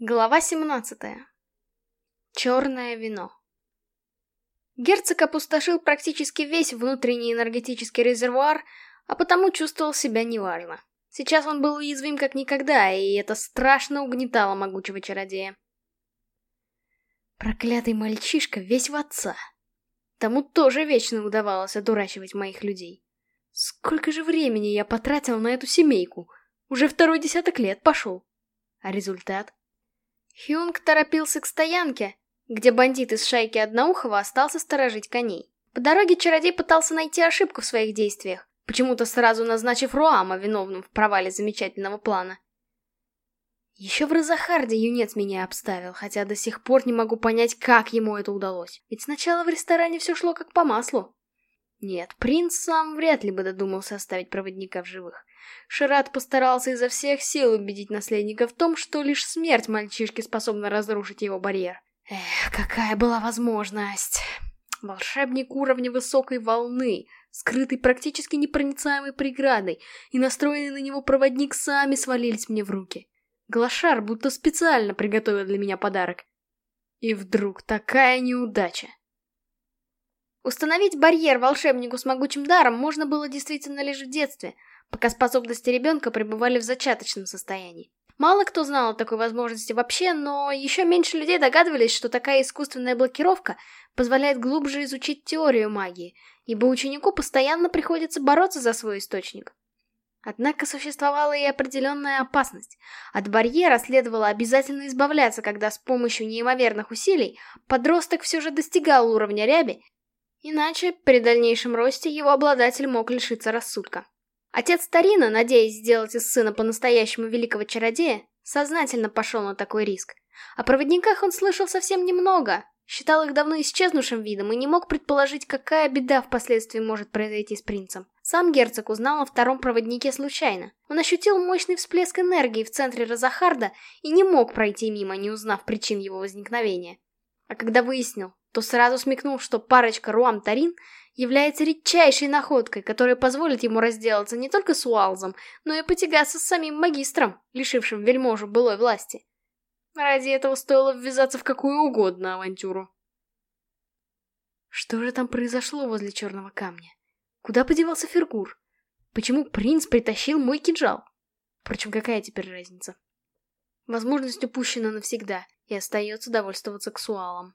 Глава 17. Черное вино. Герцог опустошил практически весь внутренний энергетический резервуар, а потому чувствовал себя неважно. Сейчас он был уязвим как никогда, и это страшно угнетало могучего чародея. Проклятый мальчишка весь в отца. Тому тоже вечно удавалось одурачивать моих людей. Сколько же времени я потратил на эту семейку? Уже второй десяток лет пошел. А результат? Хюнг торопился к стоянке, где бандит из шайки Одноухова остался сторожить коней. По дороге чародей пытался найти ошибку в своих действиях, почему-то сразу назначив Руама виновным в провале замечательного плана. Еще в Розахарде юнец меня обставил, хотя до сих пор не могу понять, как ему это удалось. Ведь сначала в ресторане все шло как по маслу. Нет, принц сам вряд ли бы додумался оставить проводника в живых. Шират постарался изо всех сил убедить наследника в том, что лишь смерть мальчишки способна разрушить его барьер. Эх, какая была возможность. Волшебник уровня высокой волны, скрытый практически непроницаемой преградой, и настроенный на него проводник сами свалились мне в руки. Глашар будто специально приготовил для меня подарок. И вдруг такая неудача. Установить барьер волшебнику с могучим даром можно было действительно лишь в детстве, пока способности ребенка пребывали в зачаточном состоянии. Мало кто знал о такой возможности вообще, но еще меньше людей догадывались, что такая искусственная блокировка позволяет глубже изучить теорию магии, ибо ученику постоянно приходится бороться за свой источник. Однако существовала и определенная опасность. От барьера следовало обязательно избавляться, когда с помощью неимоверных усилий подросток все же достигал уровня ряби Иначе, при дальнейшем росте, его обладатель мог лишиться рассудка. Отец Тарина, надеясь сделать из сына по-настоящему великого чародея, сознательно пошел на такой риск. О проводниках он слышал совсем немного, считал их давно исчезнувшим видом и не мог предположить, какая беда впоследствии может произойти с принцем. Сам герцог узнал о втором проводнике случайно. Он ощутил мощный всплеск энергии в центре Розахарда и не мог пройти мимо, не узнав причин его возникновения. А когда выяснил, то сразу смекнул, что парочка Руам-Тарин является редчайшей находкой, которая позволит ему разделаться не только с Уалзом, но и потягаться с самим магистром, лишившим вельможу былой власти. Ради этого стоило ввязаться в какую угодно авантюру. Что же там произошло возле черного камня? Куда подевался Фергур? Почему принц притащил мой кинжал? Впрочем, какая теперь разница? Возможность упущена навсегда, и остается довольствоваться ксуалом.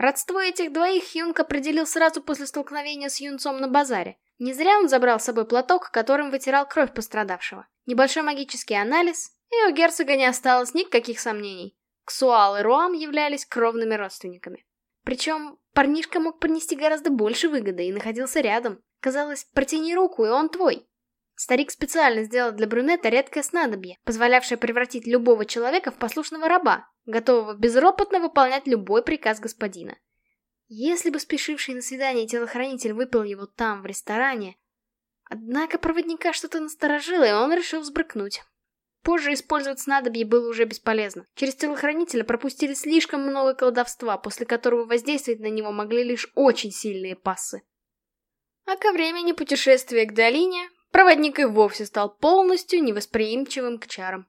Родство этих двоих Юнг определил сразу после столкновения с юнцом на базаре. Не зря он забрал с собой платок, которым вытирал кровь пострадавшего. Небольшой магический анализ, и у герцога не осталось никаких сомнений. Ксуал и Руам являлись кровными родственниками. Причем парнишка мог принести гораздо больше выгоды и находился рядом. Казалось, протяни руку, и он твой. Старик специально сделал для брюнета редкое снадобье, позволявшее превратить любого человека в послушного раба, готового безропотно выполнять любой приказ господина. Если бы спешивший на свидание телохранитель выпил его там, в ресторане... Однако проводника что-то насторожило, и он решил взбрыкнуть. Позже использовать снадобье было уже бесполезно. Через телохранителя пропустили слишком много колдовства, после которого воздействовать на него могли лишь очень сильные пассы. А ко времени путешествия к долине Проводник и вовсе стал полностью невосприимчивым к чарам.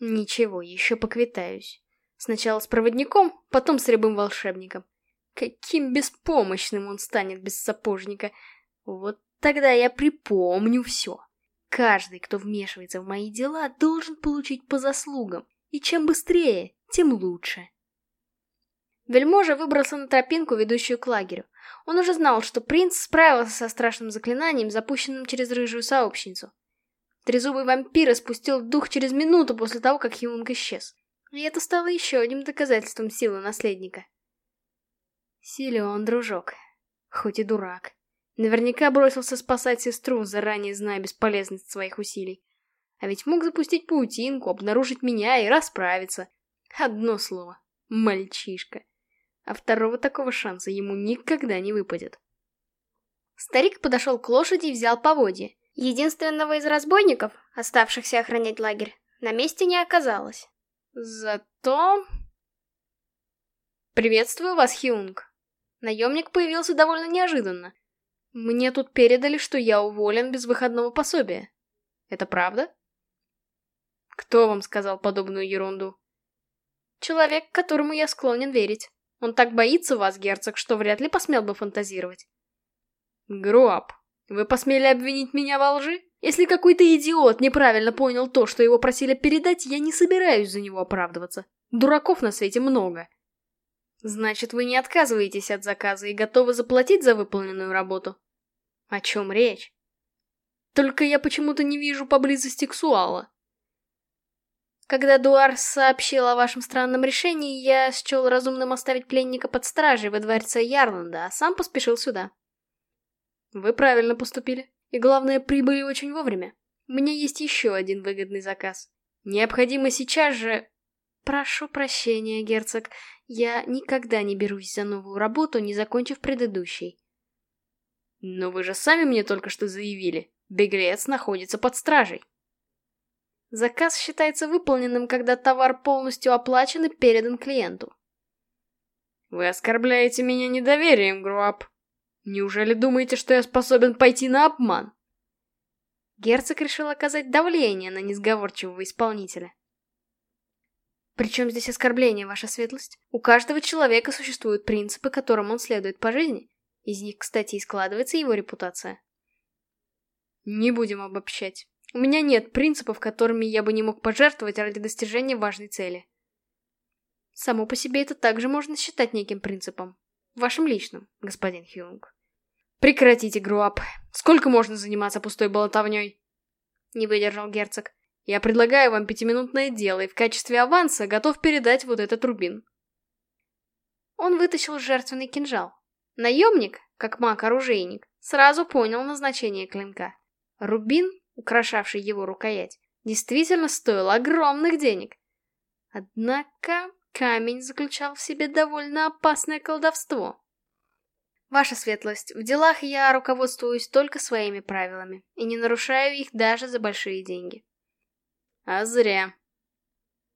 Ничего, еще поквитаюсь. Сначала с проводником, потом с рябым волшебником. Каким беспомощным он станет без сапожника. Вот тогда я припомню все. Каждый, кто вмешивается в мои дела, должен получить по заслугам. И чем быстрее, тем лучше. Вельможа выбрался на тропинку, ведущую к лагерю. Он уже знал, что принц справился со страшным заклинанием, запущенным через рыжую сообщницу. Трезубый вампир испустил дух через минуту после того, как Юнг исчез. И это стало еще одним доказательством силы наследника. Силен, дружок. Хоть и дурак. Наверняка бросился спасать сестру, заранее зная бесполезность своих усилий. А ведь мог запустить паутинку, обнаружить меня и расправиться. Одно слово. Мальчишка а второго такого шанса ему никогда не выпадет. Старик подошел к лошади и взял поводья. Единственного из разбойников, оставшихся охранять лагерь, на месте не оказалось. Зато... «Приветствую вас, Хиунг!» Наемник появился довольно неожиданно. Мне тут передали, что я уволен без выходного пособия. Это правда? Кто вам сказал подобную ерунду? Человек, которому я склонен верить. Он так боится вас, герцог, что вряд ли посмел бы фантазировать. Груап, вы посмели обвинить меня во лжи? Если какой-то идиот неправильно понял то, что его просили передать, я не собираюсь за него оправдываться. Дураков на свете много. Значит, вы не отказываетесь от заказа и готовы заплатить за выполненную работу? О чем речь? Только я почему-то не вижу поблизости Ксуала. Когда Дуар сообщил о вашем странном решении, я счел разумным оставить пленника под стражей во дворце Ярланда, а сам поспешил сюда. Вы правильно поступили. И главное, прибыли очень вовремя. У меня есть еще один выгодный заказ. Необходимо сейчас же... Прошу прощения, герцог. Я никогда не берусь за новую работу, не закончив предыдущей. Но вы же сами мне только что заявили. Беглец находится под стражей. Заказ считается выполненным, когда товар полностью оплачен и передан клиенту. Вы оскорбляете меня недоверием, Груап. Неужели думаете, что я способен пойти на обман? Герцог решил оказать давление на несговорчивого исполнителя. Причем здесь оскорбление, ваша светлость? У каждого человека существуют принципы, которым он следует по жизни. Из них, кстати, и складывается его репутация. Не будем обобщать. У меня нет принципов, которыми я бы не мог пожертвовать ради достижения важной цели. Само по себе это также можно считать неким принципом. Вашим личным, господин Хьюнг. Прекратите, Груап. Сколько можно заниматься пустой болтовней? Не выдержал герцог. Я предлагаю вам пятиминутное дело и в качестве аванса готов передать вот этот рубин. Он вытащил жертвенный кинжал. Наемник, как маг-оружейник, сразу понял назначение клинка. Рубин, украшавший его рукоять, действительно стоил огромных денег. Однако камень заключал в себе довольно опасное колдовство. Ваша светлость, в делах я руководствуюсь только своими правилами и не нарушаю их даже за большие деньги. А зря.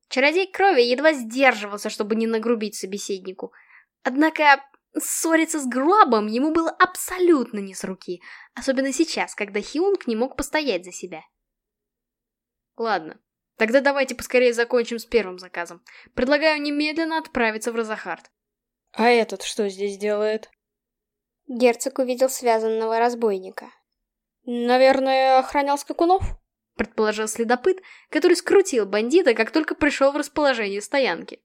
Чародей крови едва сдерживался, чтобы не нагрубить собеседнику. Однако ссориться с Груабом ему было абсолютно не с руки, особенно сейчас, когда Хиунг не мог постоять за себя. Ладно, тогда давайте поскорее закончим с первым заказом. Предлагаю немедленно отправиться в Розахард. А этот что здесь делает? Герцог увидел связанного разбойника. «Наверное, охранял скакунов?» — предположил следопыт, который скрутил бандита, как только пришел в расположение стоянки.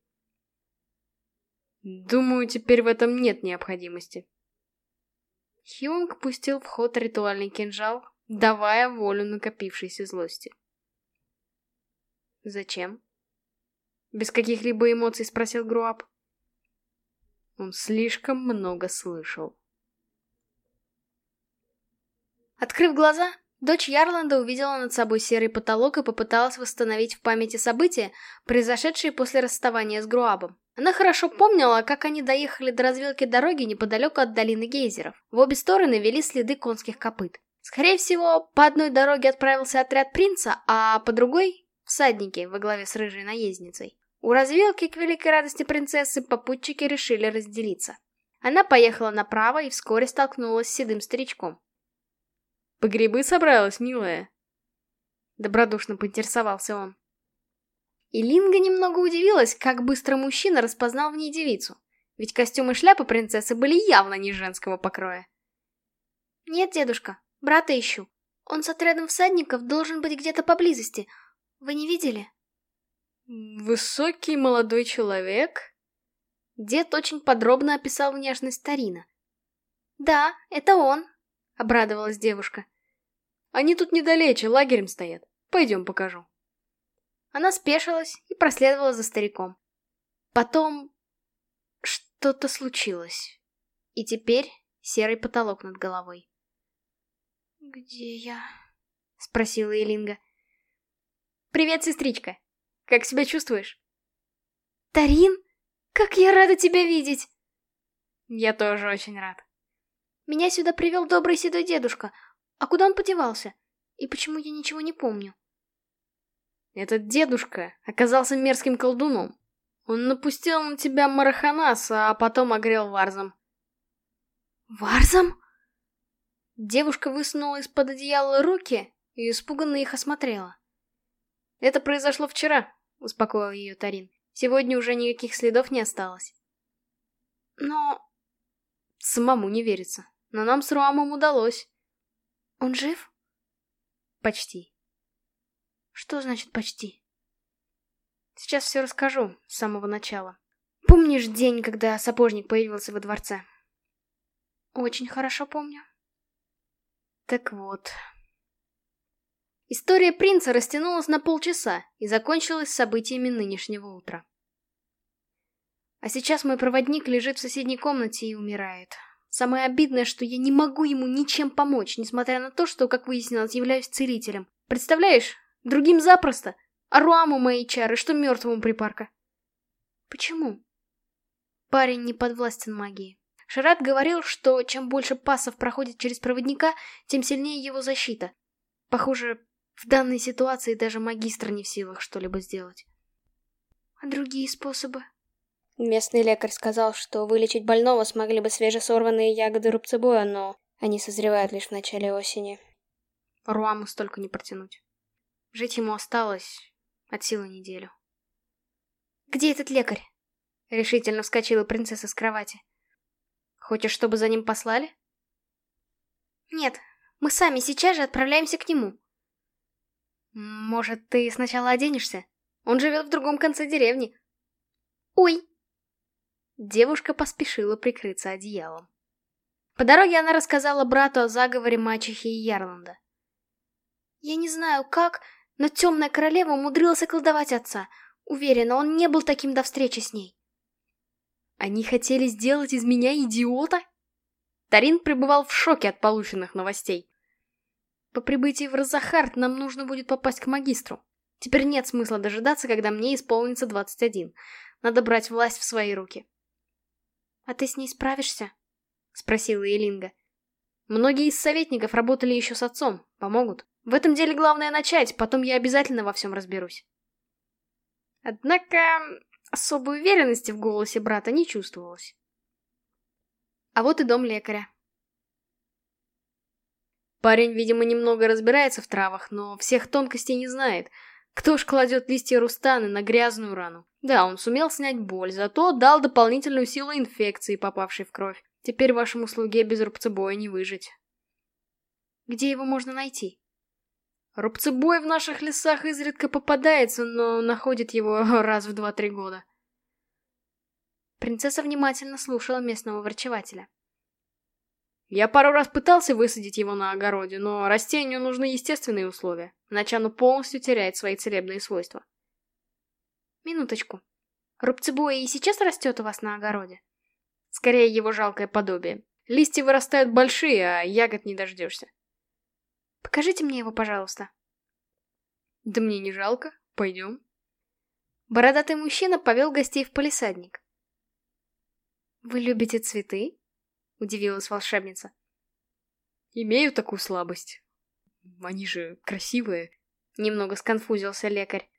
«Думаю, теперь в этом нет необходимости». Хьюнг пустил в ход ритуальный кинжал, давая волю накопившейся злости. «Зачем?» Без каких-либо эмоций спросил Груап. Он слишком много слышал. Открыв глаза, дочь Ярланда увидела над собой серый потолок и попыталась восстановить в памяти события, произошедшие после расставания с Груабом. Она хорошо помнила, как они доехали до развилки дороги неподалеку от долины гейзеров. В обе стороны вели следы конских копыт. Скорее всего, по одной дороге отправился отряд принца, а по другой — всадники во главе с рыжей наездницей. У развилки, к великой радости принцессы, попутчики решили разделиться. Она поехала направо и вскоре столкнулась с седым старичком. По грибы собралась, милая?» Добродушно поинтересовался он. И Линга немного удивилась, как быстро мужчина распознал в ней девицу. Ведь костюм и шляпа принцессы были явно не женского покроя. «Нет, дедушка, брата ищу. Он с отрядом всадников должен быть где-то поблизости. Вы не видели?» «Высокий молодой человек?» Дед очень подробно описал внешность Тарина. «Да, это он», — обрадовалась девушка. «Они тут недалече, лагерем стоят. Пойдем покажу». Она спешилась и проследовала за стариком. Потом... что-то случилось. И теперь серый потолок над головой. «Где я?» — спросила Элинга. «Привет, сестричка. Как себя чувствуешь?» «Тарин, как я рада тебя видеть!» «Я тоже очень рад. Меня сюда привел добрый седой дедушка. А куда он подевался? И почему я ничего не помню? Этот дедушка оказался мерзким колдуном. Он напустил на тебя мараханаса, а потом огрел варзом. Варзом? Девушка высунула из-под одеяла руки и испуганно их осмотрела. Это произошло вчера, успокоил ее Тарин. Сегодня уже никаких следов не осталось. Но... Самому не верится. Но нам с Руамом удалось. Он жив? Почти. Что значит почти? Сейчас все расскажу, с самого начала. Помнишь день, когда сапожник появился во дворце? Очень хорошо помню. Так вот. История принца растянулась на полчаса и закончилась событиями нынешнего утра. А сейчас мой проводник лежит в соседней комнате и умирает. Самое обидное, что я не могу ему ничем помочь, несмотря на то, что, как выяснилось, являюсь целителем. Представляешь, другим запросто, а Руаму мои чары, что мертвому припарка. Почему? Парень не подвластен магии. Шарат говорил, что чем больше пассов проходит через проводника, тем сильнее его защита. Похоже, в данной ситуации даже магистр не в силах что-либо сделать. А другие способы? Местный лекарь сказал, что вылечить больного смогли бы свежесорванные ягоды рубцебоя, но они созревают лишь в начале осени. Руаму столько не протянуть. Жить ему осталось от силы неделю. «Где этот лекарь?» — решительно вскочила принцесса с кровати. Хочешь, чтобы за ним послали? Нет, мы сами сейчас же отправляемся к нему. Может, ты сначала оденешься? Он живет в другом конце деревни. Ой! Девушка поспешила прикрыться одеялом. По дороге она рассказала брату о заговоре мачехи и Ярланда. Я не знаю как, но темная королева умудрилась околдовать отца. Уверена, он не был таким до встречи с ней. Они хотели сделать из меня идиота? Тарин пребывал в шоке от полученных новостей. По прибытии в Розахард нам нужно будет попасть к магистру. Теперь нет смысла дожидаться, когда мне исполнится 21. Надо брать власть в свои руки. — А ты с ней справишься? — спросила Элинга. Многие из советников работали еще с отцом, помогут. В этом деле главное начать, потом я обязательно во всем разберусь. Однако, Особой уверенности в голосе брата не чувствовалось. А вот и дом лекаря. Парень, видимо, немного разбирается в травах, но всех тонкостей не знает. Кто ж кладет листья рустаны на грязную рану? Да, он сумел снять боль, зато дал дополнительную силу инфекции, попавшей в кровь. Теперь вашему слуге без рубцебоя не выжить. Где его можно найти? Рубцебой в наших лесах изредка попадается, но находит его раз в два-три года. Принцесса внимательно слушала местного врачевателя. Я пару раз пытался высадить его на огороде, но растению нужны естественные условия, иначе оно полностью теряет свои целебные свойства. Минуточку. Рубцебой и сейчас растет у вас на огороде? Скорее его жалкое подобие. Листья вырастают большие, а ягод не дождешься. Покажите мне его, пожалуйста. Да мне не жалко. Пойдем. Бородатый мужчина повел гостей в полисадник. «Вы любите цветы?» — удивилась волшебница. «Имею такую слабость. Они же красивые», — немного сконфузился лекарь.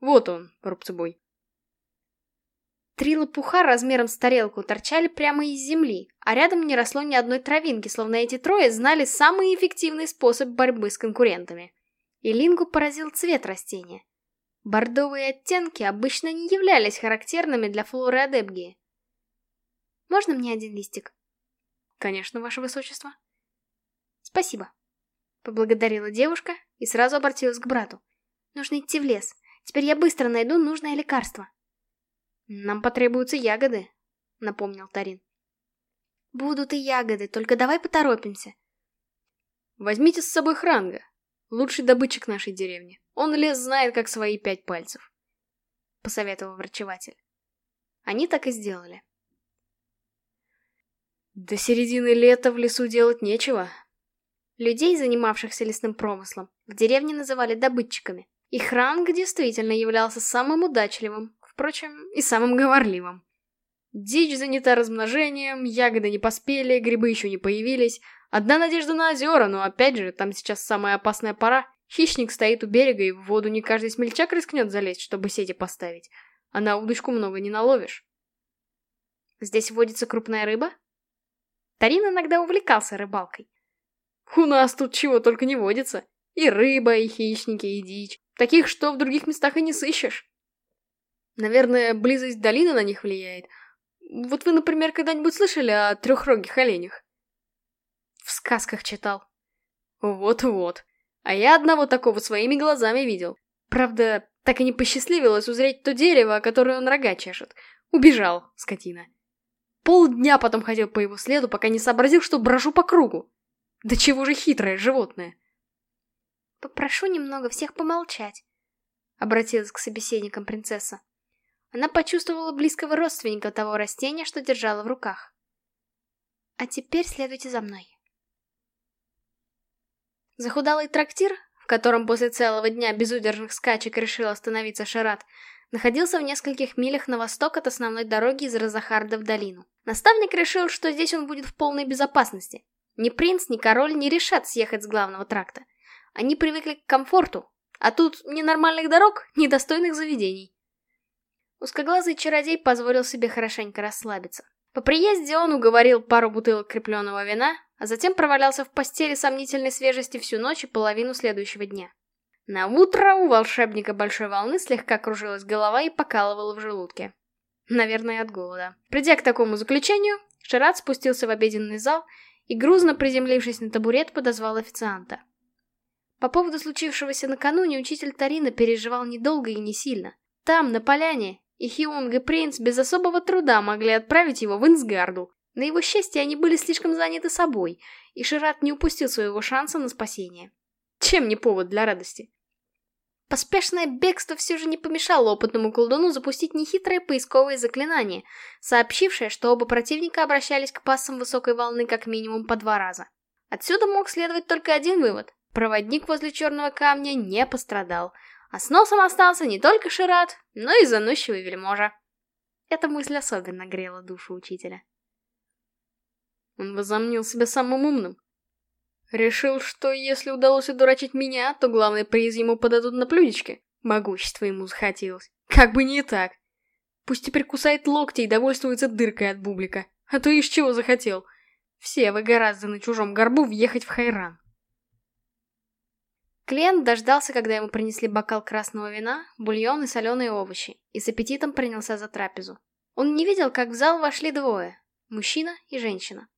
«Вот он, рубцебой». Три лопуха размером с тарелку торчали прямо из земли, а рядом не росло ни одной травинки, словно эти трое знали самый эффективный способ борьбы с конкурентами. И Лингу поразил цвет растения. Бордовые оттенки обычно не являлись характерными для флоры Адебгии. «Можно мне один листик?» «Конечно, ваше высочество». «Спасибо», — поблагодарила девушка и сразу обратилась к брату. «Нужно идти в лес. Теперь я быстро найду нужное лекарство». «Нам потребуются ягоды», — напомнил Тарин. «Будут и ягоды, только давай поторопимся». «Возьмите с собой Хранга, лучший добытчик нашей деревни. Он лес знает, как свои пять пальцев», — посоветовал врачеватель. Они так и сделали. До середины лета в лесу делать нечего. Людей, занимавшихся лесным промыслом, в деревне называли добытчиками. И Хранг действительно являлся самым удачливым, впрочем, и самым говорливым. Дичь занята размножением, ягоды не поспели, грибы еще не появились. Одна надежда на озера, но опять же, там сейчас самая опасная пора. Хищник стоит у берега, и в воду не каждый смельчак рискнет залезть, чтобы сети поставить. А на удочку много не наловишь. Здесь водится крупная рыба? Тарин иногда увлекался рыбалкой. У нас тут чего только не водится. И рыба, и хищники, и дичь. Таких, что в других местах и не сыщешь. Наверное, близость долины на них влияет. Вот вы, например, когда-нибудь слышали о трехрогих оленях? В сказках читал. Вот-вот. А я одного такого своими глазами видел. Правда, так и не посчастливилось узреть то дерево, которое он рога чешет. Убежал, скотина. Полдня потом ходил по его следу, пока не сообразил, что брожу по кругу. Да чего же хитрое животное. «Попрошу немного всех помолчать», — обратилась к собеседникам принцесса. Она почувствовала близкого родственника того растения, что держала в руках. «А теперь следуйте за мной». Захудалый трактир, котором после целого дня безудержных скачек решил остановиться Шарат, находился в нескольких милях на восток от основной дороги из Розахарда в долину. Наставник решил, что здесь он будет в полной безопасности. Ни принц, ни король не решат съехать с главного тракта. Они привыкли к комфорту, а тут ни нормальных дорог, ни достойных заведений. Узкоглазый чародей позволил себе хорошенько расслабиться. По приезде он уговорил пару бутылок крепленного вина, а затем провалялся в постели сомнительной свежести всю ночь и половину следующего дня. На утро у волшебника большой волны слегка кружилась голова и покалывала в желудке. Наверное, от голода. Придя к такому заключению, Шарат спустился в обеденный зал и, грузно приземлившись на табурет, подозвал официанта. По поводу случившегося накануне учитель Тарина переживал недолго и не сильно. Там, на поляне, и Хиунг и принц без особого труда могли отправить его в Инсгарду. На его счастье они были слишком заняты собой, и Шират не упустил своего шанса на спасение. Чем не повод для радости? Поспешное бегство все же не помешало опытному колдуну запустить нехитрое поисковое заклинание, сообщившее, что оба противника обращались к пассам высокой волны как минимум по два раза. Отсюда мог следовать только один вывод. Проводник возле черного камня не пострадал, а с носом остался не только Шират, но и заносчивый вельможа. Эта мысль особенно грела душу учителя. Он возомнил себя самым умным. Решил, что если удалось удурачить меня, то главный приз ему подадут на блюдечке. Могущество ему захотелось. Как бы не так. Пусть теперь кусает локти и довольствуется дыркой от бублика. А то из чего захотел. Все вы гораздо на чужом горбу въехать в Хайран. Клиент дождался, когда ему принесли бокал красного вина, бульон и соленые овощи, и с аппетитом принялся за трапезу. Он не видел, как в зал вошли двое – мужчина и женщина.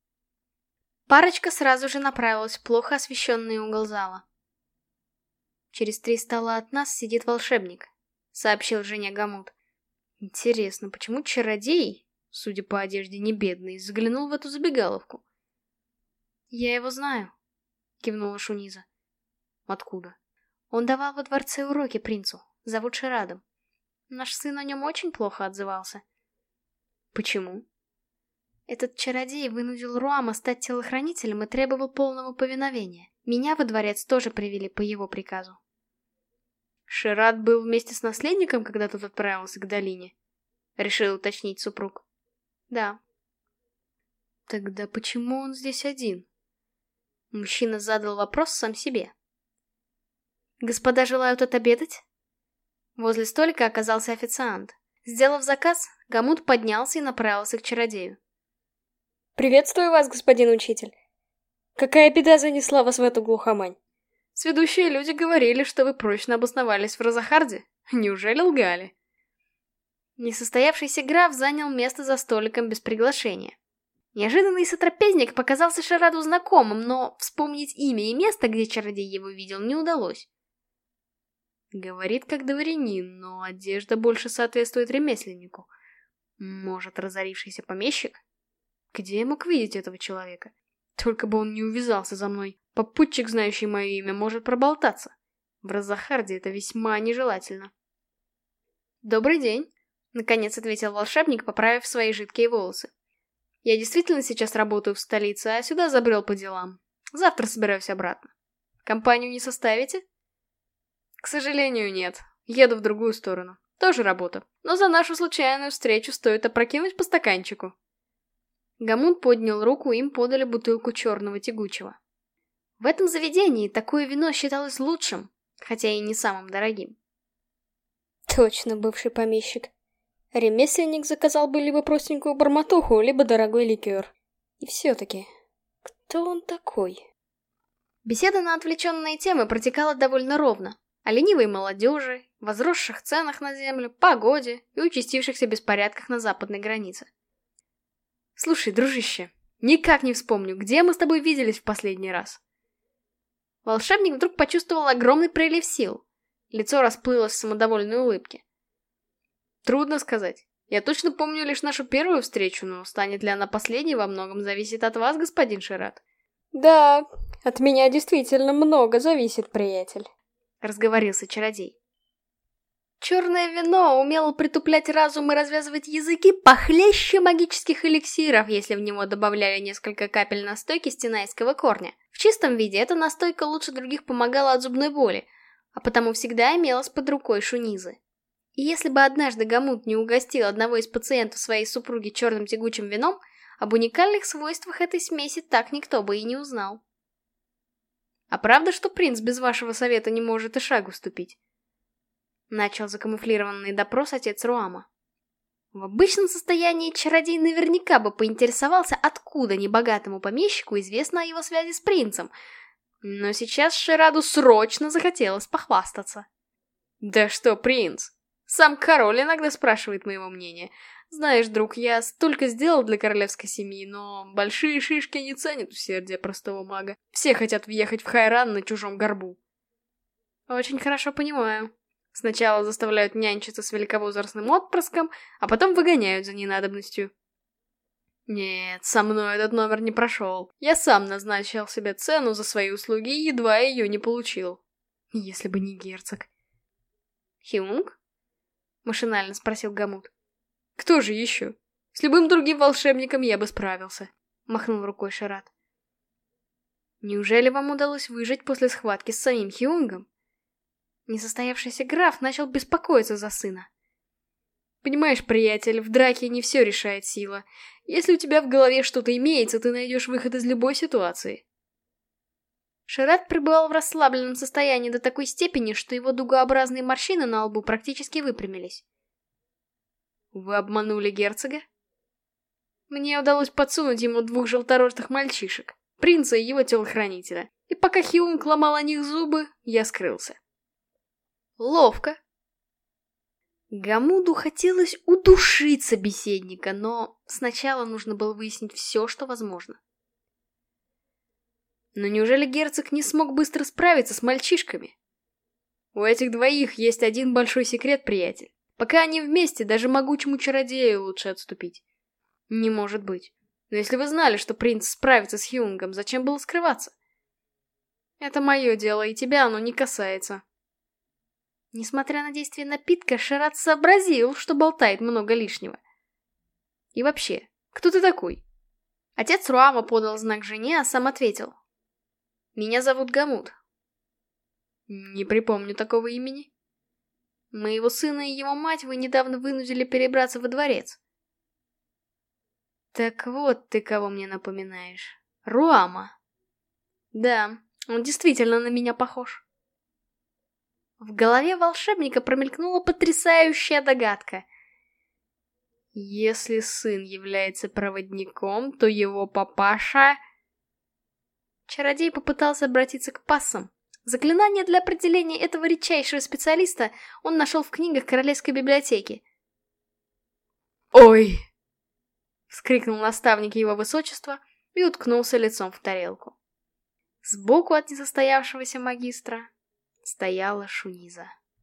Парочка сразу же направилась в плохо освещенный угол зала. «Через три стола от нас сидит волшебник», — сообщил Женя Гамут. «Интересно, почему чародей, судя по одежде не бедный, заглянул в эту забегаловку?» «Я его знаю», — кивнула Шуниза. Откуда? Он давал во дворце уроки принцу. Зовут Ширадом. Наш сын о нем очень плохо отзывался. Почему? Этот чародей вынудил Руама стать телохранителем и требовал полного повиновения. Меня во дворец тоже привели по его приказу. Шират был вместе с наследником, когда тот отправился к долине? Решил уточнить супруг. Да. Тогда почему он здесь один? Мужчина задал вопрос сам себе. «Господа желают отобедать?» Возле столика оказался официант. Сделав заказ, Гамут поднялся и направился к чародею. «Приветствую вас, господин учитель. Какая беда занесла вас в эту глухомань? Сведущие люди говорили, что вы прочно обосновались в Розахарде. Неужели лгали?» Несостоявшийся граф занял место за столиком без приглашения. Неожиданный сотрапезник показался Шараду знакомым, но вспомнить имя и место, где чародей его видел, не удалось. Говорит как дворянин, но одежда больше соответствует ремесленнику. Может, разорившийся помещик? Где я мог видеть этого человека? Только бы он не увязался за мной. Попутчик, знающий мое имя, может проболтаться. В Розахарде это весьма нежелательно. «Добрый день», — наконец ответил волшебник, поправив свои жидкие волосы. «Я действительно сейчас работаю в столице, а сюда забрел по делам. Завтра собираюсь обратно. Компанию не составите?» К сожалению, нет. Еду в другую сторону. Тоже работа. Но за нашу случайную встречу стоит опрокинуть по стаканчику. Гамун поднял руку, им подали бутылку черного тягучего. В этом заведении такое вино считалось лучшим, хотя и не самым дорогим. Точно бывший помещик. Ремесленник заказал бы либо простенькую барматуху, либо дорогой ликер. И все-таки, кто он такой? Беседа на отвлеченные темы протекала довольно ровно. о ленивой молодежи, возросших ценах на землю, погоде и участившихся беспорядках на западной границе. Слушай, дружище, никак не вспомню, где мы с тобой виделись в последний раз. Волшебник вдруг почувствовал огромный прилив сил. Лицо расплылось в самодовольной улыбке. Трудно сказать. Я точно помню лишь нашу первую встречу, но станет ли она последней, во многом зависит от вас, господин Шират. Да, от меня действительно много зависит, приятель. Разговорился чародей. Черное вино умело притуплять разум и развязывать языки похлеще магических эликсиров, если в него добавляли несколько капель настойки стенайского корня. В чистом виде эта настойка лучше других помогала от зубной боли, а потому всегда имелась под рукой шунизы. И если бы однажды Гамут не угостил одного из пациентов своей супруги черным тягучим вином, об уникальных свойствах этой смеси так никто бы и не узнал. А правда, что принц без вашего совета не может и шагу ступить? Начал закамуфлированный допрос отец Руама. В обычном состоянии чародей наверняка бы поинтересовался, откуда небогатому помещику известно о его связи с принцем. Но сейчас Шираду срочно захотелось похвастаться. «Да что, принц? Сам король иногда спрашивает моего мнения. Знаешь, друг, я столько сделал для королевской семьи, но большие шишки не ценят усердие простого мага. Все хотят въехать в Хайран на чужом горбу». «Очень хорошо понимаю», Сначала заставляют нянчиться с великовозрастным отпрыском, а потом выгоняют за ненадобностью. Нет, со мной этот номер не прошел. Я сам назначил себе цену за свои услуги и едва ее не получил. Если бы не герцог. Хиунг? Машинально спросил Гамут. Кто же еще? С любым другим волшебником я бы справился. Махнул рукой Шарат. Неужели вам удалось выжить после схватки с самим Хиунгом? Несостоявшийся граф начал беспокоиться за сына. Понимаешь, приятель, в драке не все решает сила. Если у тебя в голове что-то имеется, ты найдешь выход из любой ситуации. Шарат пребывал в расслабленном состоянии до такой степени, что его дугообразные морщины на лбу практически выпрямились. Вы обманули герцога? Мне удалось подсунуть ему двух желторотых мальчишек, принца и его телохранителя. И пока Хиунг ломал о них зубы, я скрылся. Ловко. Гамуду хотелось удушить собеседника, но сначала нужно было выяснить все, что возможно. Но неужели герцог не смог быстро справиться с мальчишками? У этих двоих есть один большой секрет, приятель. Пока они вместе, даже могучему чародею лучше отступить. Не может быть. Но если вы знали, что принц справится с Хьюнгом, зачем было скрываться? Это мое дело, и тебя оно не касается. Несмотря на действие напитка, Шарат сообразил, что болтает много лишнего. И вообще, кто ты такой? Отец Руама подал знак жене, а сам ответил. Меня зовут Гамут. Не припомню такого имени. Моего сына и его мать вы недавно вынудили перебраться во дворец. Так вот ты кого мне напоминаешь. Руама. Да, он действительно на меня похож. В голове волшебника промелькнула потрясающая догадка. Если сын является проводником, то его папаша... Чародей попытался обратиться к пассам. Заклинание для определения этого редчайшего специалиста он нашел в книгах Королевской библиотеки. «Ой!» — вскрикнул наставник его высочества и уткнулся лицом в тарелку. Сбоку от несостоявшегося магистра стояла Шуниза.